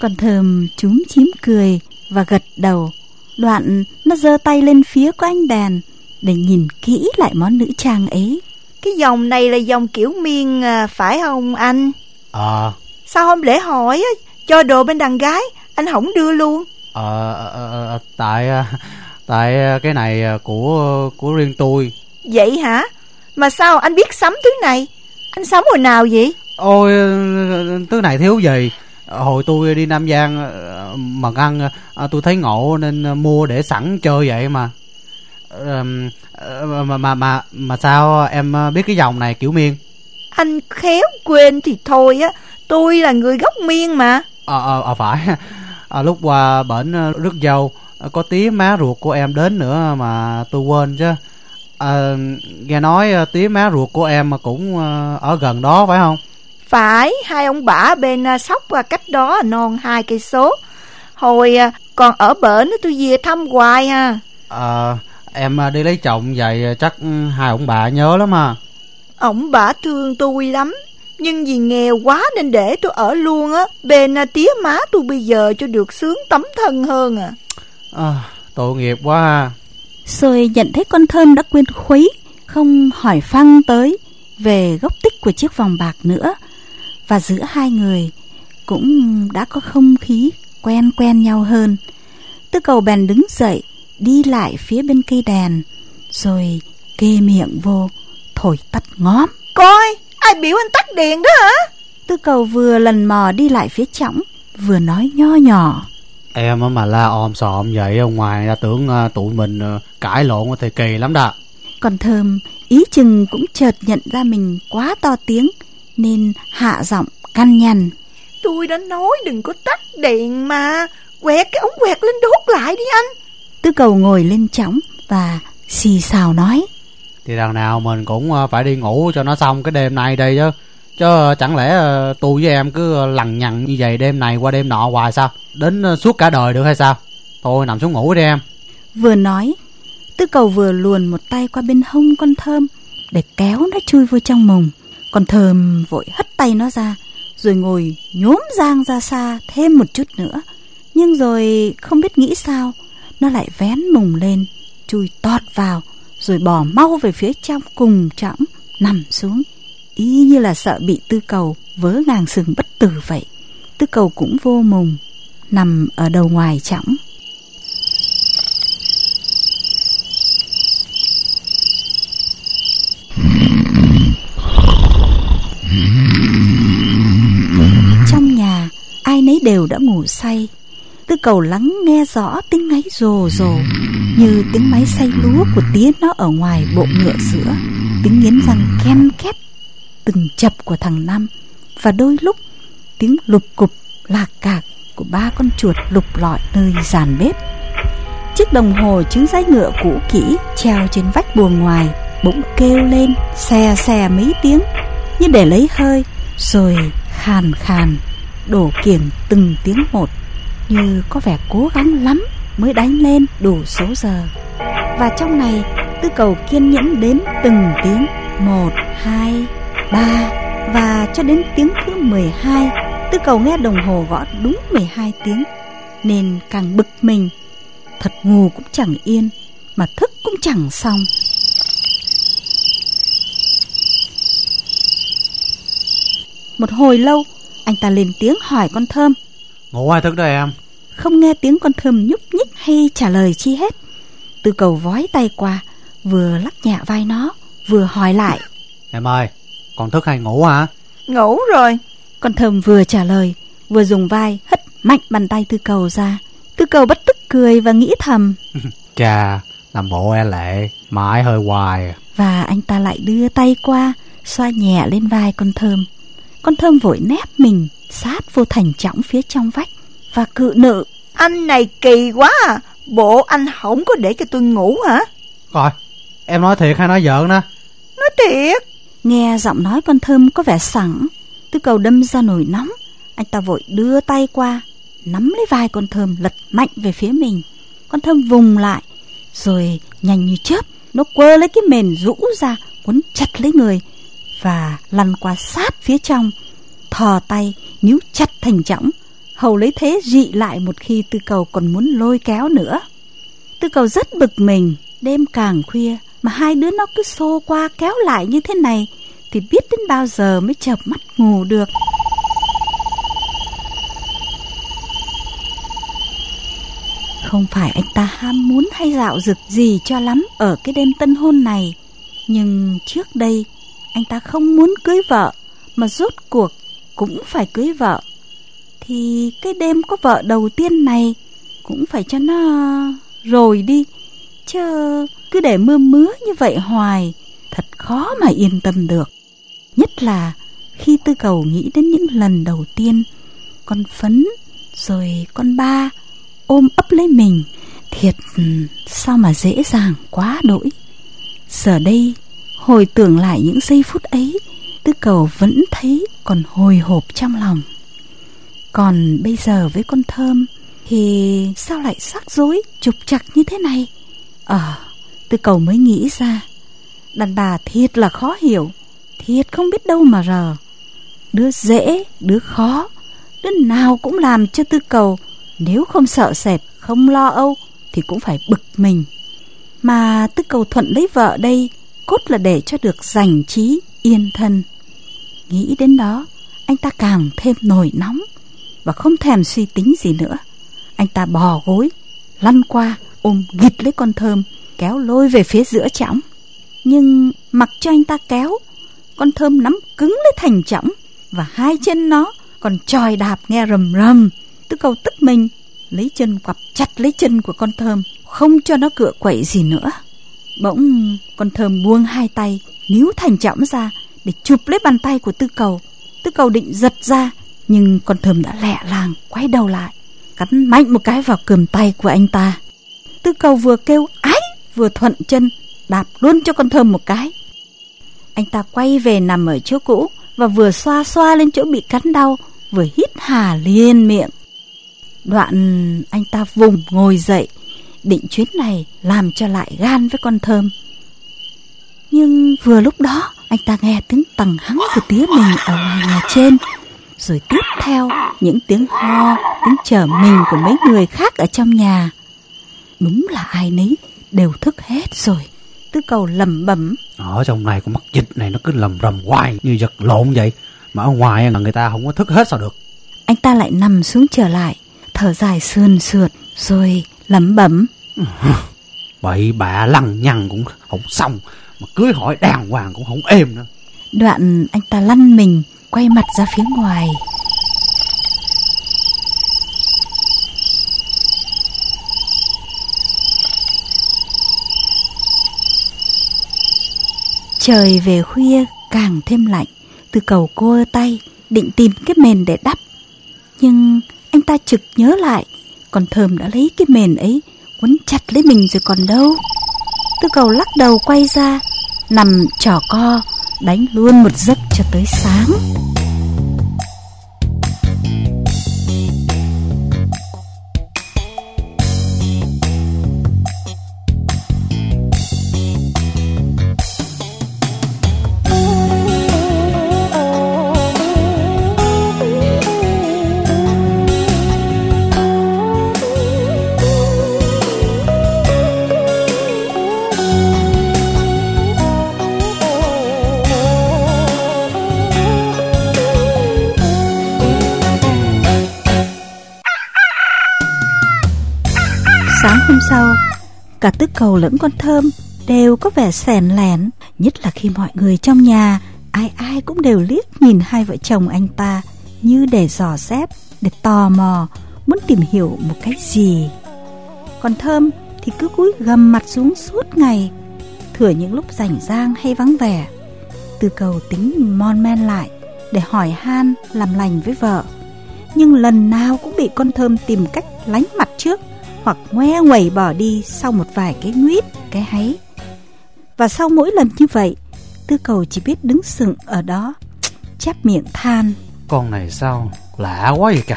Con thơm chúm chím cười và gật đầu. Đoạn nó giơ tay lên phía của anh đèn để nhìn kỹ lại món nữ trang ấy. Cái dòng này là dòng kiểu miên à, phải không anh? Ờ, Sao hôm lễ hỏi á, cho đồ bên đàn gái, anh không đưa luôn? Ờ, ờ, tại tại cái này của của riêng tôi. Vậy hả? Mà sao anh biết sắm thứ này? Anh sắm hồi nào vậy? Ôi, thứ này thiếu gì? Hồi tôi đi Nam Giang mà ăn tôi thấy ngộ nên mua để sẵn chơi vậy mà. Mà mà mà mà sao em biết cái dòng này kiểu miên? Anh khéo quên thì thôi á, tôi là người gốc miên mà. Ờ ờ ờ, phải. À, lúc qua bển ờ, rước dâu ờ, có tía má ruột của em đến nữa mà tôi quên chứ. À, nghe nói ờ, tía má ruột của em cũng ở gần đó phải không? Phải, hai ông bả bên à, sóc và cách đó non hai cây số. Hồi à, còn ở bển tôi về thăm hoài ha. Ờ, em đi lấy chồng vậy chắc hai ông bà nhớ lắm à. Ổng bả thương tôi lắm. Nhưng vì nghèo quá nên để tôi ở luôn á. Bên à, tía má tôi bây giờ cho được sướng tấm thân hơn à. à tội nghiệp quá. Rồi nhận thấy con thơm đã quên khuấy, không hỏi phăng tới về gốc tích của chiếc vòng bạc nữa. Và giữa hai người cũng đã có không khí quen quen nhau hơn. Tư cầu bèn đứng dậy, đi lại phía bên cây đèn, rồi kê miệng vô, thổi tắt ngóm. Coi, ai biểu anh tắt đèn đó hả? Tư cầu vừa lần mò đi lại phía trọng, vừa nói nho nhỏ. Em á mà la om sòm vậy ở ngoài ra tưởng ờ, tụi mình ờ, cãi lộn thì kỳ lắm đó. Còn thơm, ý chừng cũng chợt nhận ra mình quá to tiếng, nên hạ giọng căn nhằn. Tôi đã nói đừng có tắt đèn mà. Quẹt cái ống quẹt lên đốt lại đi anh. Tư cầu ngồi lên chõng và xì xào nói. Thì đằng nào mình cũng ờ, phải đi ngủ cho nó xong cái đêm nay đây chứ. Chứ ờ, chẳng lẽ ờ, tôi với em cứ lằng nhằng như vậy đêm này qua đêm nọ hoài sao? Đến suốt cả đời được hay sao? Thôi nằm xuống ngủ đi em. Vừa nói, tư cầu vừa luồn một tay qua bên hông con thơm để kéo nó chui vô trong mùng. Con thơm vội hất tay nó ra, rồi ngồi nhốm giang ra xa thêm một chút nữa. Nhưng rồi không biết nghĩ sao, nó lại vén mùng lên, chui tót vào, rồi bỏ mau về phía trong cùng chõng nằm xuống. Y như là sợ bị tư cầu vớ ngang sừng bất tử vậy. Tư cầu cũng vô mùng, nằm ở đầu ngoài chõng Trong nhà, ai nấy đều đã ngủ say. Tư cầu lắng nghe rõ tiếng ngáy rồ rồ, như tiếng máy xay lúa của tía nó ở ngoài bộ ngựa sữa. Tiếng nghiến răng ken két từng chập của thằng Năm và đôi lúc tiếng lục cục lạc cạc của ba con chuột lục lọi nơi giàn bếp. Chiếc đồng hồ trứng giấy ngựa cũ kỹ treo trên vách buồng ngoài bỗng kêu lên xe xe mấy tiếng, như để lấy hơi, rồi khàn khàn đổ kiềng từng tiếng một như có vẻ cố gắng lắm mới đánh lên đủ số giờ. Và trong này tư cầu kiên nhẫn đếm từng tiếng. Một, hai, ba. Và cho đến tiếng thứ 12 Tư cầu nghe đồng hồ gõ đúng 12 tiếng. Nên càng bực mình. Thật ngủ cũng chẳng yên, Mà thức cũng chẳng xong. Một hồi lâu, Anh ta lên tiếng hỏi con Thơm. Ngủ ai thức đó em? Không nghe tiếng con thơm nhúc nhích hay trả lời chi hết. Tư cầu vói tay qua, vừa lắc nhẹ vai nó, vừa hỏi lại. (laughs) Em ơi, còn thức hay ngủ hả? Ngủ rồi. Con thơm vừa trả lời, vừa dùng vai hất mạnh bàn tay tư cầu ra. Tư cầu bất tức cười và nghĩ thầm. (laughs) Chà, làm bộ e lệ, mãi hơi hoài. Và anh ta lại đưa tay qua, xoa nhẹ lên vai con thơm. Con thơm vội nép mình, sát vô thành trọng phía trong vách và cự nự. Anh này kỳ quá à. Bộ anh không có để cho tôi ngủ hả? Coi, em nói thiệt hay nói giỡn nè? Nói thiệt. Nghe giọng nói con thơm có vẻ sẵn, tư cầu đâm ra nổi nóng. Anh ta vội đưa tay qua, nắm lấy vai con thơm lật mạnh về phía mình. Con thơm vùng lại, rồi nhanh như chớp, nó quơ lấy cái mền rũ ra, quấn chặt lấy người và lăn qua sát phía trong, thò tay níu chặt thành chõng, hầu lấy thế dị lại một khi tư cầu còn muốn lôi kéo nữa. Tư cầu rất bực mình, đêm càng khuya mà hai đứa nó cứ xô qua kéo lại như thế này thì biết đến bao giờ mới chợp mắt ngủ được. Không phải anh ta ham muốn hay dạo dực gì cho lắm ở cái đêm tân hôn này. Nhưng trước đây anh ta không muốn cưới vợ, mà rốt cuộc cũng phải cưới vợ. Thì cái đêm có vợ đầu tiên này cũng phải cho nó rồi đi. Chứ cứ để mưa mưa như vậy hoài, thật khó mà yên tâm được. Nhất là khi tư cầu nghĩ đến những lần đầu tiên, con phấn rồi con ba ôm ấp lấy mình, thiệt sao mà dễ dàng quá đỗi giờ đây hồi tưởng lại những giây phút ấy tư cầu vẫn thấy còn hồi hộp trong lòng. Còn bây giờ với con thơm thì sao lại rắc rối trục chặt như thế này? Ờ tư cầu mới nghĩ ra. Đàn bà thiệt là khó hiểu thiệt không biết đâu mà rờ. Đứa dễ đứa khó đứa nào cũng làm cho tư cầu nếu không sợ sệt, không lo âu thì cũng phải bực mình. Mà tư cầu thuận lấy vợ đây cốt là để cho được giành trí yên thân. Nghĩ đến đó, anh ta càng thêm nổi nóng và không thèm suy tính gì nữa. Anh ta bò gối, lăn qua, ôm gịt lấy con thơm, kéo lôi về phía giữa chõng. Nhưng mặc cho anh ta kéo, con thơm nắm cứng lấy thành chõng và hai chân nó còn tròi đạp nghe rầm rầm Tư cầu tức mình Lấy chân quặp chặt lấy chân của con thơm Không cho nó cựa quậy gì nữa Bỗng con thơm buông hai tay, Níu thành chõng ra Để chụp lấy bàn tay của tư cầu. Tư cầu định giật ra, Nhưng con thơm đã lẹ làng, quay đầu lại, Cắn mạnh một cái vào cườm tay của anh ta. Tư cầu vừa kêu ái, Vừa thuận chân, Đạp luôn cho con thơm một cái. Anh ta quay về nằm ở chỗ cũ Và vừa xoa xoa lên chỗ bị cắn đau, Vừa hít hà liên miệng. Đoạn anh ta vùng ngồi dậy Định chuyến này làm cho lại gan với con thơm Nhưng vừa lúc đó Anh ta nghe tiếng tầng hắng của tía mình ở ngoài nhà trên Rồi tiếp theo những tiếng ho Tiếng chờ mình của mấy người khác ở trong nhà Đúng là ai nấy đều thức hết rồi Tư cầu lẩm bẩm Ở trong này con mắc dịch này nó cứ lầm rầm hoài như giật lộn vậy. Mà ở ngoài người ta không có thức hết sao được. Anh ta lại nằm xuống trở lại Thở dài sườn sượt Rồi lẩm bẩm (laughs) Bậy bạ lằng nhằng cũng không xong. Mà cưới hỏi đàng hoàng cũng không êm nữa. Đoạn anh ta lăn mình Quay mặt ra phía ngoài Trời về khuya càng thêm lạnh Từ cầu cô tay Định tìm cái mền để đắp Nhưng anh ta trực nhớ lại còn Thơm đã lấy cái mền ấy, Quấn chặt lấy mình rồi còn đâu. Tư cầu lắc đầu quay ra, Nằm trò co, Đánh luôn một giấc cho tới sáng Sáng. Cả tứ cầu lẫn con thơm Đều có vẻ sèn lẻn, Nhất là khi mọi người trong nhà, Ai ai cũng đều liếc nhìn hai vợ chồng anh ta Như để dò xét, Để tò mò, Muốn tìm hiểu một cái gì. Còn thơm thì cứ cúi gầm mặt xuống suốt ngày, Thừa những lúc rảnh rang hay vắng vẻ. Từ cầu tính mon men lại Để hỏi han làm lành với vợ, Nhưng lần nào cũng bị con thơm tìm cách lánh mặt trước. Hoặc ngoe nguẩy bỏ đi sau một vài cái nguyết, cái háy. Và sau mỗi lần như vậy Tư cầu chỉ biết đứng sừng ở đó (tsk) Chép miệng than. Con này sao lạ quá vậy cả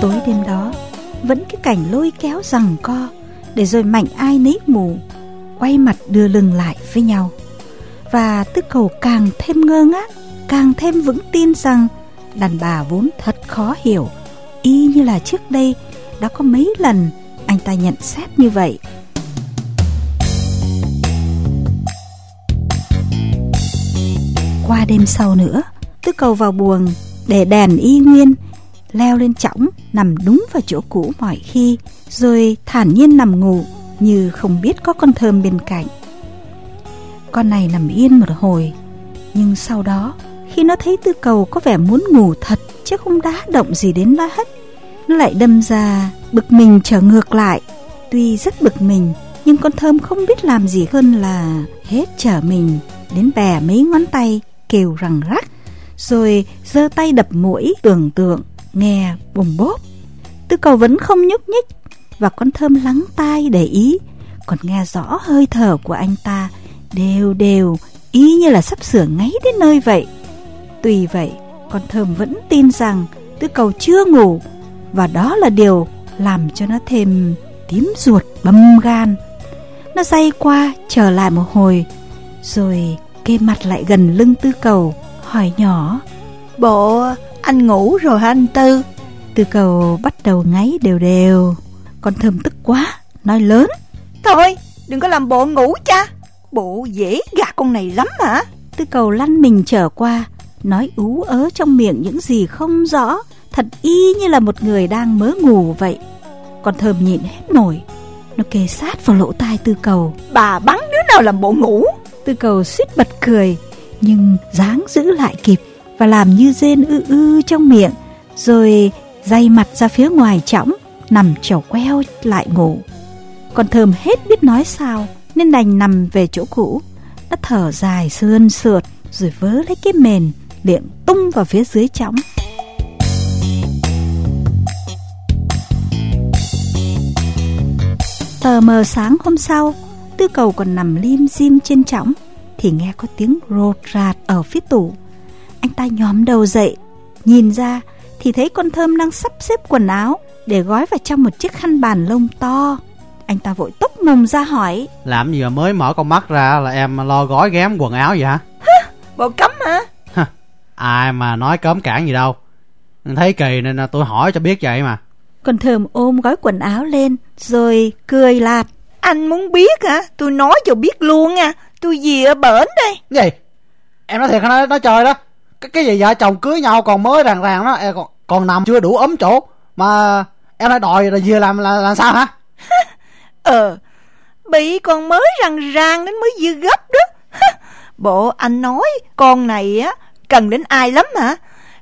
Tối đêm đó Vẫn cái cảnh lôi kéo rằng co Để rồi mạnh ai nấy mù Quay mặt đưa lưng lại với nhau và tư cầu càng thêm ngơ ngác, Càng thêm vững tin rằng Đàn bà vốn thật khó hiểu. Y như là trước đây, Đã có mấy lần Anh ta nhận xét như vậy. Qua đêm sau nữa Tư cầu vào buồng Để đèn y nguyên leo lên chõng nằm đúng vào chỗ cũ mọi khi, rồi thản nhiên nằm ngủ như không biết có con thơm bên cạnh con này nằm yên một hồi. Nhưng sau đó, khi nó thấy tư cầu có vẻ muốn ngủ thật chứ không đá động gì đến nó hết, nó lại đâm ra bực mình trở ngược lại. Tuy rất bực mình, nhưng con thơm không biết làm gì hơn là hết trở mình đến bè mấy ngón tay, kêu rằng rắc, rồi giơ tay đập mũi tưởng tượng, nghe bùm bốp. Tư cầu vẫn không nhúc nhích và con thơm lắng tai để ý, còn nghe rõ hơi thở của anh ta đều đều y như là sắp sửa ngáy đến nơi vậy. Tuy vậy con thơm vẫn tin rằng tư cầu chưa ngủ và đó là điều làm cho nó thêm tím ruột bầm gan. Nó day qua trở lại một hồi rồi kê mặt lại gần lưng tư cầu hỏi nhỏ Bộ anh ngủ rồi hả anh Tư? Tư cầu bắt đầu ngáy đều đều. Con thơm tức quá Nói lớn Thôi đừng có làm bộ ngủ cha Bộ dễ gạt con này lắm hả? Tư cầu lăn mình trở qua Nói ú ớ trong miệng những gì không rõ Thật y như là một người đang mớ ngủ vậy. Con thơm nhịn hết nổi Nó kề sát vào lỗ tai tư cầu. Bà bắn đứa nào làm bộ ngủ? Tư cầu suýt bật cười Nhưng dáng giữ lại kịp và làm như rên ư ư trong miệng, rồi day mặt ra phía ngoài chõng, nằm chầu queo lại ngủ. Còn thơm hết biết nói sao, nên đành nằm về chỗ cũ. Nó thở dài sườn sượt, rồi vớ lấy cái mền, liệng tung vào phía dưới chõng. Tờ mờ sáng hôm sau, tư cầu còn nằm lim dim trên chõng, thì nghe có tiếng rột rạt ở phía tủ anh ta nhóm đầu dậy Nhìn ra thì thấy con thơm đang sắp xếp quần áo Để gói vào trong một chiếc khăn bàn lông to anh ta vội tốc mồm ra hỏi. Làm gì mà mới mở con mắt ra là em lo gói ghém quần áo vậy hả? Bộ cấm hả? Ai mà nói cấm cản gì đâu. Thấy kỳ nên tôi hỏi cho biết vậy mà. Con thơm ôm gói quần áo lên Rồi cười lạt Anh muốn biết hả? Tôi nói cho biết luôn nha Tôi gì ở bển đây. Gì? Em nói thiệt hả? Nói, nói trời đó. Cái cái gì vợ chồng cưới nhau còn mới ràng ràng đó. Em còn, còn nằm chưa đủ ấm chỗ. Mà em lại đòi rồi về làm là làm sao hả ờ bị con mới ràng ràng đến mới dư gấp đó. Bộ anh nói con này á cần đến ai lắm hả?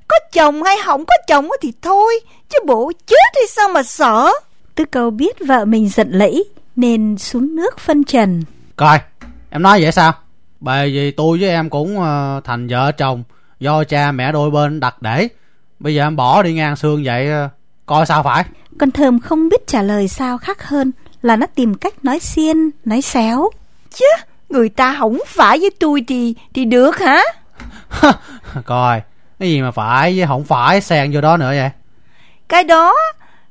Có chồng hay không có chồng thì thôi chứ bộ chết hay sao mà sợ? Tư cầu biết vợ mình giận lẫy nên xuống nước phân trần. Coi em nói vậy sao? Bởi vì tôi với em cũng uh, thành vợ chồng do cha mẹ đôi bên đặt để. Bây giờ em bỏ đi ngang xương vậy ờ, coi sao phải. Con thơm không biết trả lời sao khác hơn là nó tìm cách nói xiên nói xéo. Chứ người ta không phải với tôi thì thì được hả? Coi cái gì mà phải với không phải xen vô đó nữa vậy? Cái đó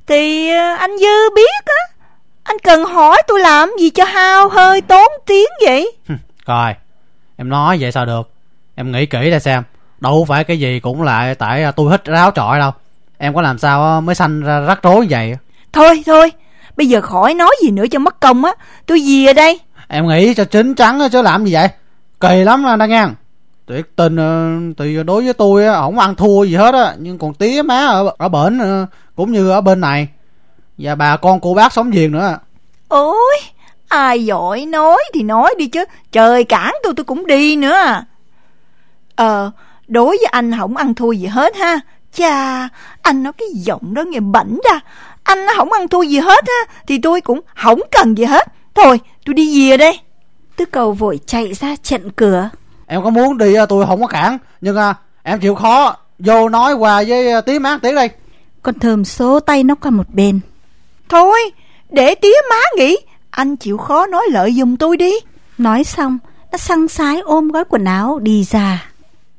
thì ờ, anh dư biết á. Anh cần hỏi tôi làm gì cho hao hơi tốn tiếng vậy? Coi em nói vậy sao được? Em nghĩ kỹ ra xem đâu phải cái gì cũng lại tại tôi hít ráo trọi đâu. Em có làm sao mới sanh ra rắc rối vậy? Thôi thôi bây giờ khỏi nói gì nữa cho mất công á tôi gì ở đây em nghĩ cho chính chắn chứ làm gì vậy kỳ lắm đang nghe Tuyệt tình ờ, thì đối với tôi á, không ăn thua gì hết á Nhưng còn tía má ở, ở bển ờ, cũng như ở bên này Và bà con cô bác sống giềng nữa Ôi, ai giỏi nói thì nói đi chứ. Trời cản tôi tôi cũng đi nữa. à. Ờ, đối với anh không ăn thua gì hết ha. Chà, anh nói cái giọng đó nghe bảnh ra. Anh không ăn thua gì hết ha, thì tôi cũng không cần gì hết. Thôi, tôi đi về đây. Tư cầu vội chạy ra chặn cửa. Em có muốn đi á, tôi không có cản Nhưng à, em chịu khó Vô nói qua với à, tía má tía đây Con thơm số tay nó qua một bên. Thôi, để tía má nghĩ. Anh chịu khó nói lợi giùm tôi đi. Nói xong, nó săng sái ôm gói quần áo đi ra.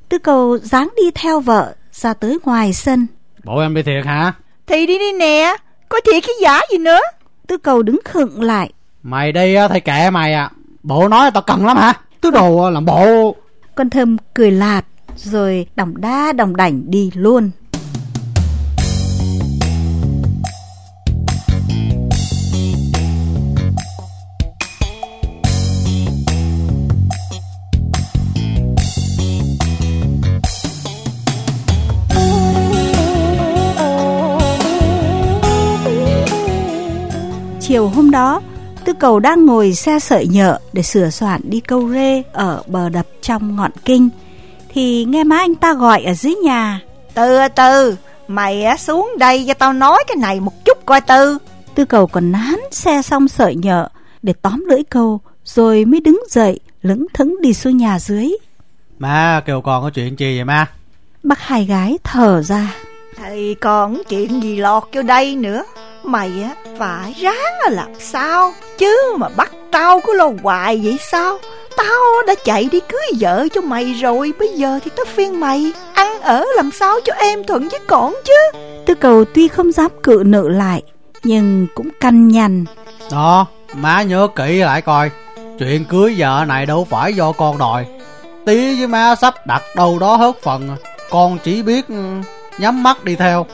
Tư cầu dáng đi theo vợ ra tới ngoài sân. Bộ em đi thiệt hả Thì đi đi nè, có thiệt cái giả gì nữa. Tư cầu đứng khựng lại. Mày đi thì kệ mày à Bộ nói tao cần lắm hả Thứ đồ làm bộ Con thơm cười lạt rồi đồng đa đồng đảnh đi luôn. Chiều hôm đó, Tư cầu đang ngồi xe sợi nhợ để sửa soạn đi câu rê ở bờ đập trong ngọn kinh. Thì nghe má anh ta gọi ở dưới nhà. Từ từ, mày á xuống đây cho tao nói cái này một chút coi Tư. Tư cầu còn nán xe xong sợi nhợ để tóm lưỡi câu rồi mới đứng dậy lững thững đi xuống nhà dưới. Má kêu con có chuyện chi vậy má Bác hai gái thở ra. Thì còn chuyện gì lọt vô đây nữa Mày á phải ráng là làm sao? Chứ mà bắt tao cứ lo hoài vậy sao? Tao đã chạy đi cưới vợ cho mày rồi Bây giờ thì tới phiên mày. Ăn ở làm sao cho em thuận với con chứ? Tư cầu tuy không dám cự nữ lại nhưng cũng cằn nhằn. Đó má nhớ kỹ lại coi. Chuyện cưới vợ này đâu phải do con đòi. Tí với má sắp đặt đâu đó hết phần à. Con chỉ biết nhắm mắt đi theo.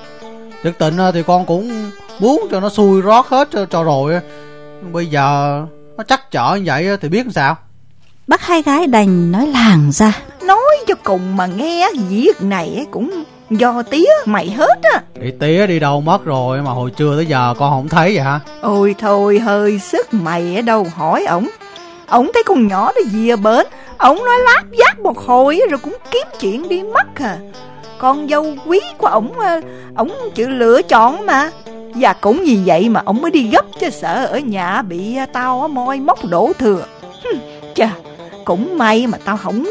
Thực tình à, thì con cũng muốn cho nó xui rót hết cho, cho rồi á. Bây giờ nó chắc chở như vậy á thì biết làm sao? Bác hai gái đành nói làng ra. Nói cho cùng mà nghe Việc này á cũng do tía mày hết á. Đi tía đi đâu mất rồi mà hồi trưa tới giờ con không thấy vậy hả? Ôi thôi hơi sức mày ở đâu hỏi ổng. Ổng thấy con nhỏ nó dìa bến Ổng nói láp giáp một hồi á, rồi cũng kiếm chuyện đi mất à Con dâu quý của ổng à, Ổng chịu lựa chọn mà. Và cũng vì vậy mà ổng mới đi gấp cho sợ ở nhà bị à, tao á moi móc đổ thừa. Chà cũng may mà tao không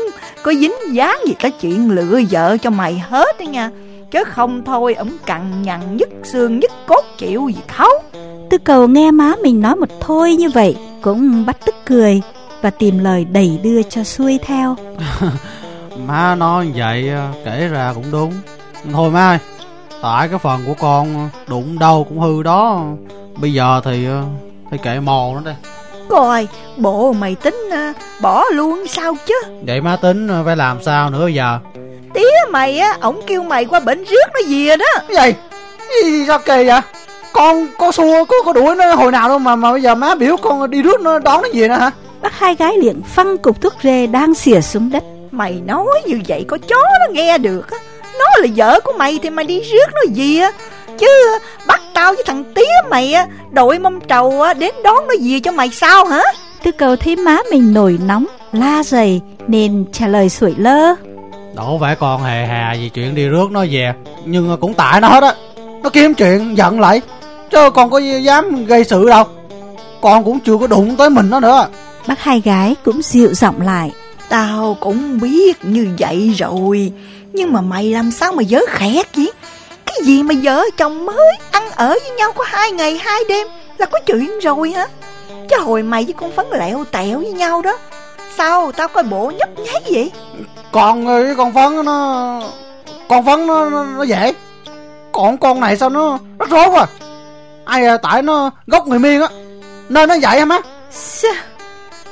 có dính dáng gì tới chuyện lựa vợ cho mày hết đó nha. Chứ không thôi ổng cằn nhằn nhức xương nhức cốt chịu gì khấu Tư cầu nghe má mình nói một thôi như vậy cũng bắt tức cười và tìm lời đẩy đưa cho xuôi theo. (laughs) Má nói vậy à, kể ra cũng đúng Thôi má ơi Tại cái phần của con đụng đâu cũng hư đó Bây giờ thì à, thì kệ mồ nó đây Coi, bộ mày tính à, bỏ luôn sao chứ Vậy má tính à, phải làm sao nữa giờ Tía mày á, ổng kêu mày qua bệnh rước nó về đó Cái gì? Gì sao kỳ vậy? Con có xua có có đuổi nó hồi nào đâu mà mà bây giờ má biểu con đi rước nó đón nó về nè hả? Bác hai gái liền phăng cục thuốc rê đang xỉa xuống đất. Mày nói như vậy có chó nó nghe được á. Nó là vợ của mày thì mày đi rước nó về á. Chứ bắt tao với thằng tía mày á Đội mâm trầu á đến đón nó về cho mày sao hả? Tư cầu thấy má mình nổi nóng, la dày nên trả lời sủi lơ. Đâu phải con hề hà gì chuyện đi rước nó về Nhưng cũng tại nó hết á. Nó kiếm chuyện giận lại. Chứ con có dám gây sự đâu. Con cũng chưa có đụng tới mình nó nữa. Bác hai gái cũng dịu giọng lại. Tao cũng biết như vậy rồi. Nhưng mà mày làm sao mà dở khẹt vậy? Cái gì mà vợ chồng mới Ăn ở với nhau có hai ngày hai đêm Là có chuyện rồi hả? Chứ hồi mày với con phấn lẹo tẹo với nhau đó Sao tao coi bộ nhấp nháy vậy? Con với con phấn nó Con phấn nó, nó, nó dễ. Còn con này sao nó nó rối quá. Ai à, tại nó gốc người miên á Nên nó vậy hả má?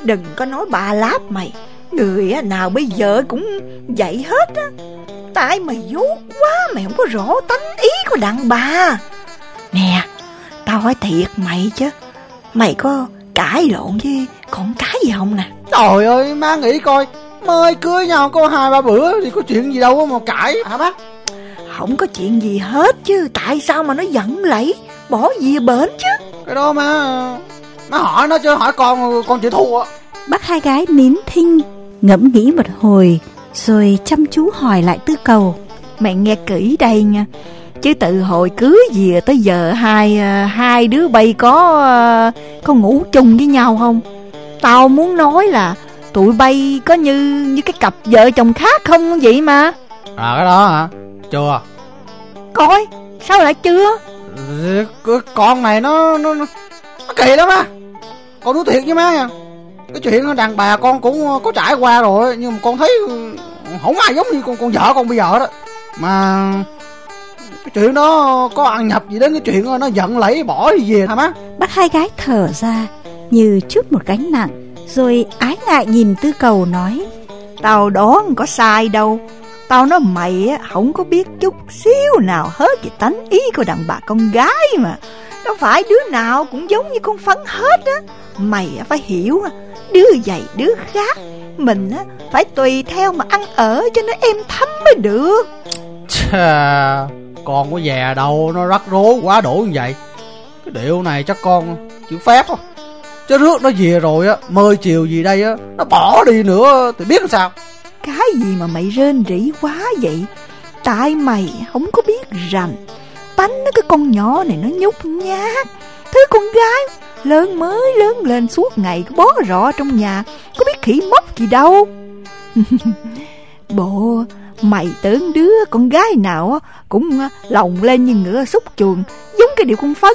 Đừng có nói bà láp mày Người á, nào bây giờ cũng vậy hết á. Tại mày dốt quá Mày không có rõ tánh ý của đàn bà. Nè Tao hỏi thiệt mày chứ Mày có cãi lộn với con cái gì không nè? Trời ơi má nghĩ coi Mới cưới nhau có hai ba bữa Thì có chuyện gì đâu mà cãi hả bác? Không có chuyện gì hết chứ Tại sao mà nó giận lẫy Bỏ gì bển chứ? Cái đó má Má hỏi nó chứ hỏi con con chịu thua. Bác hai gái nín thinh Ngẫm nghĩ một hồi Rồi chăm chú hỏi lại tư cầu Mày nghe kỹ đây nha Chứ từ hồi cưới gì tới giờ hai à, hai đứa bay có à, có ngủ chung với nhau không? Tao muốn nói là tụi bay có như như cái cặp vợ chồng khác không vậy mà. À cái đó hả? Chưa. Coi, sao lại chưa? Cái con này nó nó nó, nó kỳ lắm á. Con nói thiệt với má nha. Cái chuyện đàn bà con cũng ờ, có trải qua rồi, nhưng mà con thấy ừ, không ai giống như con con vợ con bây giờ đó. Mà cái chuyện đó có ăn nhập gì đến cái chuyện nó giận lấy bỏ gì về hả má bác hai gái thở ra, như chút một gánh nặng, rồi ái ngại nhìn tư cầu nói, tao đoán có sai đâu tao nói mày á không có biết chút xíu nào hết về tánh ý của đàn bà con gái mà. Đâu phải đứa nào cũng giống như con phấn hết á. Mày á phải hiểu đứa dày đứa khác. Mình á phải tùy theo mà ăn ở cho nó êm thấm mới được. Chà, con có già đâu nó rắc rối quá đổ như vậy. Cái điệu này chắc con chịu phép không? Chứ rước nó về rồi á mời chiều gì đây á nó bỏ đi nữa thì biết làm sao? Cái gì mà mày rên rỉ quá vậy? Tại mày không có biết rằng, tánh nó cái con nhỏ này nó nhút nhát. Thứ con gái lớn mới lớn lên suốt ngày cứ bó rọ trong nhà có biết khỉ mốc gì đâu. (laughs) Bộ Mày tưởng đứa con gái nào cũng à, lồng lên như ngựa xúc chuồng Giống cái điều con phấn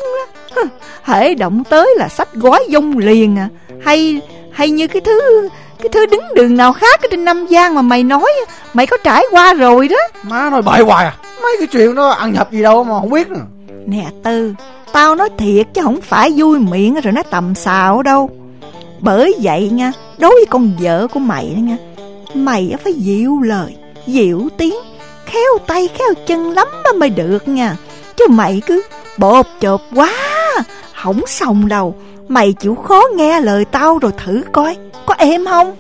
á. Hễ động tới là sách gói dông liền à. Hay hay như cái thứ cái thứ đứng đường nào khác ở trên Nam Giang mà mày nói Mày có trải qua rồi đó. Má nói bậy hoài à. Mấy cái chuyện đó ăn nhập gì đâu mà không biết nữa. Nè Tư Tao nói thiệt chứ không phải vui miệng rồi nói tầm xào đâu. Bởi vậy nha Đối với con vợ của mày đó nha Mày phải dịu lời dịu tiếng Khéo tay khéo chân lắm mới được nha. Chứ mày cứ bột chộp quá Không xong đâu Mày chịu khó nghe lời tao rồi thử coi Có êm không?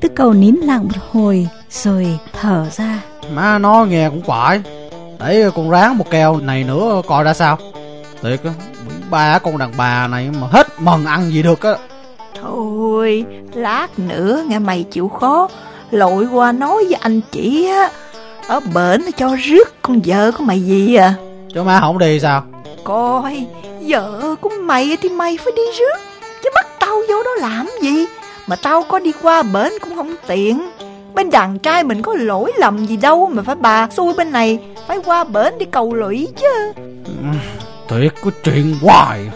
Tư cầu nín lặng một hồi Rồi thở ra. Má nó nghe cũng phải Để con ráng một keo này nữa coi ra sao. Thiệt á Ba con đàn bà này mà hết mần ăn gì được á. Thôi Lát nữa nghe mày chịu khó. Lội qua nói với anh chị á ở bển cho rước con vợ của mày gì à? Cho má không đi sao coi. Vợ của mày thì mày phải đi rước chứ bắt tao vô đó làm gì? Mà tao có đi qua bển cũng không tiện. Bên đàn trai mình có lỗi lầm gì đâu mà phải bà xui bên này phải qua bển đi cầu lụy chứ. Thiệt có chuyện hoài.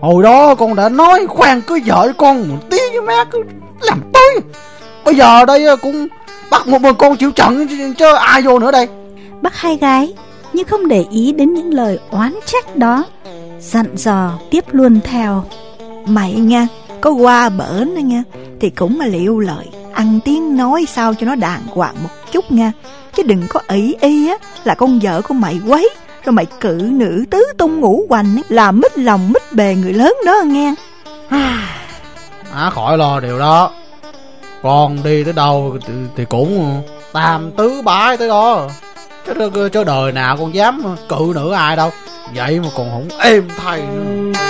Hồi đó con đã nói khoan cưới vợ con một tí với má cứ làm tới. Bây giờ đây cũng bắt một mình con chịu trận chứ ai vô nữa đây? Bắt hai gái nhưng không để ý đến những lời oán trách đó. Dặn dò tiếp luôn theo. Mày nha Có qua bển đó nha Thì cũng mà liệu lợi Ăn tiếng nói sao cho nó đàng hoàng một chút nha Chứ đừng có ý y á Là con vợ của mày quấy Rồi mày cự nữ tứ tung ngủ hoành ấy, Làm mít lòng mít bề người lớn đó nghe. À khỏi lo điều đó. Con đi tới đâu thì, thì cũng tam tứ bái tới đó chứ, chứ đời nào con dám cự nữa ai đâu. Vậy mà còn không êm thay nữa.